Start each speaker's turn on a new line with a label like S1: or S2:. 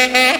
S1: Ha ha ha!